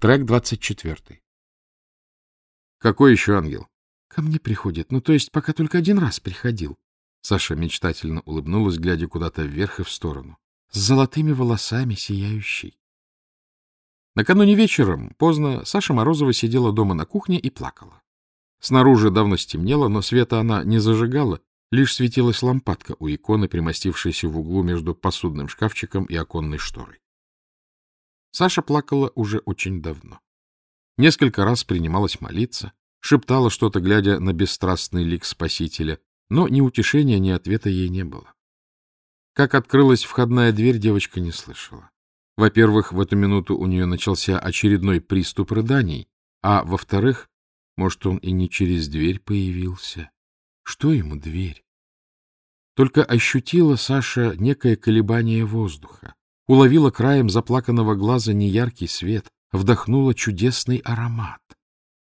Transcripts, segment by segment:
Трек 24. Какой еще ангел? Ко мне приходит. Ну, то есть, пока только один раз приходил. Саша мечтательно улыбнулась, глядя куда-то вверх и в сторону. С золотыми волосами сияющий. Накануне вечером, поздно, Саша Морозова сидела дома на кухне и плакала. Снаружи давно стемнело, но света она не зажигала, лишь светилась лампадка у иконы, примостившейся в углу между посудным шкафчиком и оконной шторой. Саша плакала уже очень давно. Несколько раз принималась молиться, шептала что-то, глядя на бесстрастный лик Спасителя, но ни утешения, ни ответа ей не было. Как открылась входная дверь, девочка не слышала. Во-первых, в эту минуту у нее начался очередной приступ рыданий, а во-вторых, может, он и не через дверь появился. Что ему дверь? Только ощутила Саша некое колебание воздуха уловила краем заплаканного глаза неяркий свет, вдохнула чудесный аромат.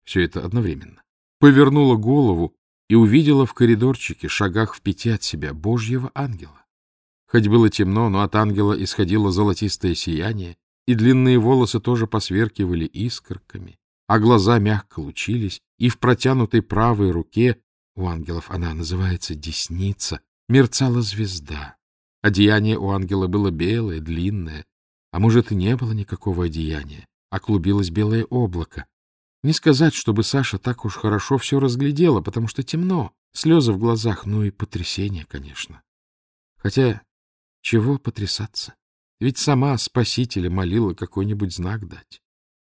Все это одновременно. Повернула голову и увидела в коридорчике, шагах в пяти от себя, Божьего ангела. Хоть было темно, но от ангела исходило золотистое сияние, и длинные волосы тоже посверкивали искорками, а глаза мягко лучились, и в протянутой правой руке, у ангелов она называется десница, мерцала звезда. Одеяние у ангела было белое, длинное, а может, и не было никакого одеяния, а клубилось белое облако. Не сказать, чтобы Саша так уж хорошо все разглядела, потому что темно, слезы в глазах, ну и потрясение, конечно. Хотя, чего потрясаться? Ведь сама Спасителя молила какой-нибудь знак дать.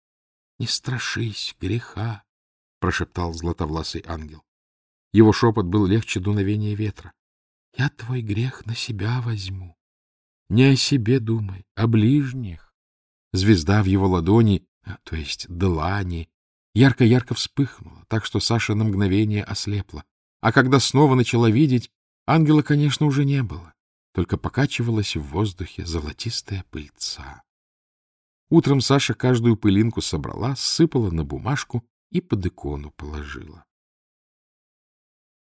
— Не страшись греха, — прошептал златовласый ангел. Его шепот был легче дуновения ветра. Я твой грех на себя возьму. Не о себе думай, о ближних. Звезда в его ладони, а, то есть длани, ярко-ярко вспыхнула, так что Саша на мгновение ослепла. А когда снова начала видеть, ангела, конечно, уже не было, только покачивалась в воздухе золотистая пыльца. Утром Саша каждую пылинку собрала, сыпала на бумажку и под икону положила.